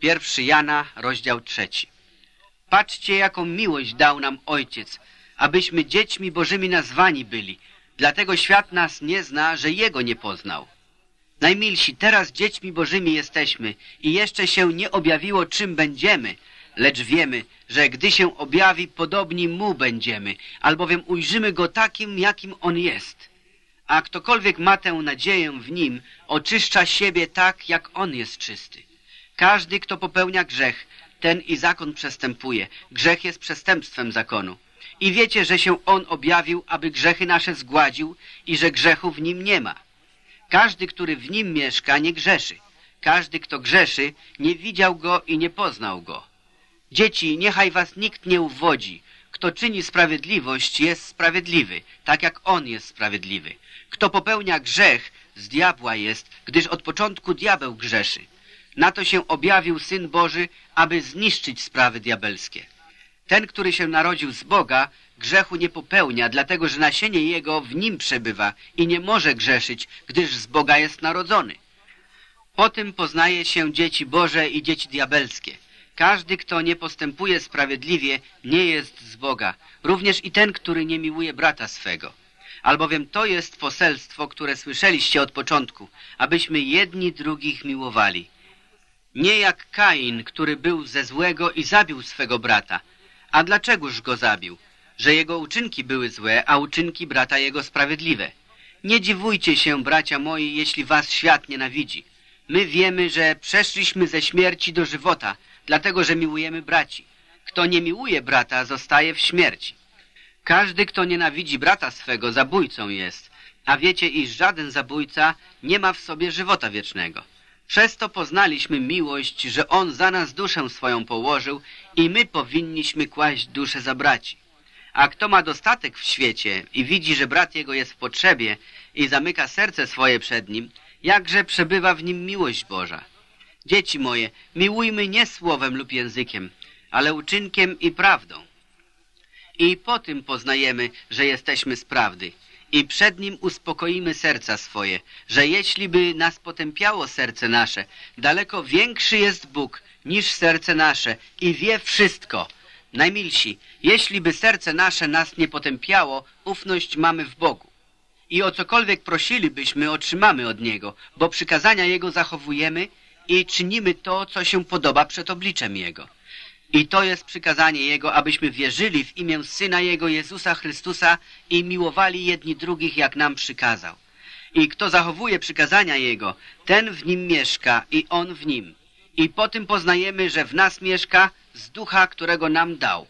Pierwszy Jana, rozdział trzeci. Patrzcie, jaką miłość dał nam Ojciec, abyśmy dziećmi Bożymi nazwani byli. Dlatego świat nas nie zna, że Jego nie poznał. Najmilsi, teraz dziećmi Bożymi jesteśmy i jeszcze się nie objawiło, czym będziemy, lecz wiemy, że gdy się objawi, podobni Mu będziemy, albowiem ujrzymy Go takim, jakim On jest. A ktokolwiek ma tę nadzieję w Nim, oczyszcza siebie tak, jak On jest czysty. Każdy, kto popełnia grzech, ten i zakon przestępuje. Grzech jest przestępstwem zakonu. I wiecie, że się On objawił, aby grzechy nasze zgładził i że grzechu w Nim nie ma. Każdy, który w Nim mieszka, nie grzeszy. Każdy, kto grzeszy, nie widział Go i nie poznał Go. Dzieci, niechaj was nikt nie uwodzi. Kto czyni sprawiedliwość, jest sprawiedliwy, tak jak On jest sprawiedliwy. Kto popełnia grzech, z diabła jest, gdyż od początku diabeł grzeszy. Na to się objawił Syn Boży, aby zniszczyć sprawy diabelskie. Ten, który się narodził z Boga, grzechu nie popełnia, dlatego że nasienie Jego w nim przebywa i nie może grzeszyć, gdyż z Boga jest narodzony. Po tym poznaje się dzieci Boże i dzieci diabelskie. Każdy, kto nie postępuje sprawiedliwie, nie jest z Boga, również i ten, który nie miłuje brata swego. Albowiem to jest poselstwo, które słyszeliście od początku, abyśmy jedni drugich miłowali. Nie jak Kain, który był ze złego i zabił swego brata. A dlaczegoż go zabił? Że jego uczynki były złe, a uczynki brata jego sprawiedliwe. Nie dziwujcie się, bracia moi, jeśli was świat nienawidzi. My wiemy, że przeszliśmy ze śmierci do żywota, dlatego że miłujemy braci. Kto nie miłuje brata, zostaje w śmierci. Każdy, kto nienawidzi brata swego, zabójcą jest, a wiecie, iż żaden zabójca nie ma w sobie żywota wiecznego. Przez to poznaliśmy miłość, że On za nas duszę swoją położył i my powinniśmy kłaść duszę za braci. A kto ma dostatek w świecie i widzi, że brat jego jest w potrzebie i zamyka serce swoje przed nim, jakże przebywa w nim miłość Boża. Dzieci moje, miłujmy nie słowem lub językiem, ale uczynkiem i prawdą. I po tym poznajemy, że jesteśmy z prawdy i przed Nim uspokoimy serca swoje, że jeśli by nas potępiało serce nasze, daleko większy jest Bóg niż serce nasze i wie wszystko. Najmilsi, jeśli by serce nasze nas nie potępiało, ufność mamy w Bogu. I o cokolwiek prosilibyśmy, otrzymamy od Niego, bo przykazania Jego zachowujemy i czynimy to, co się podoba przed obliczem Jego. I to jest przykazanie Jego, abyśmy wierzyli w imię Syna Jego Jezusa Chrystusa i miłowali jedni drugich, jak nam przykazał. I kto zachowuje przykazania Jego, ten w nim mieszka i On w nim. I po tym poznajemy, że w nas mieszka z ducha, którego nam dał.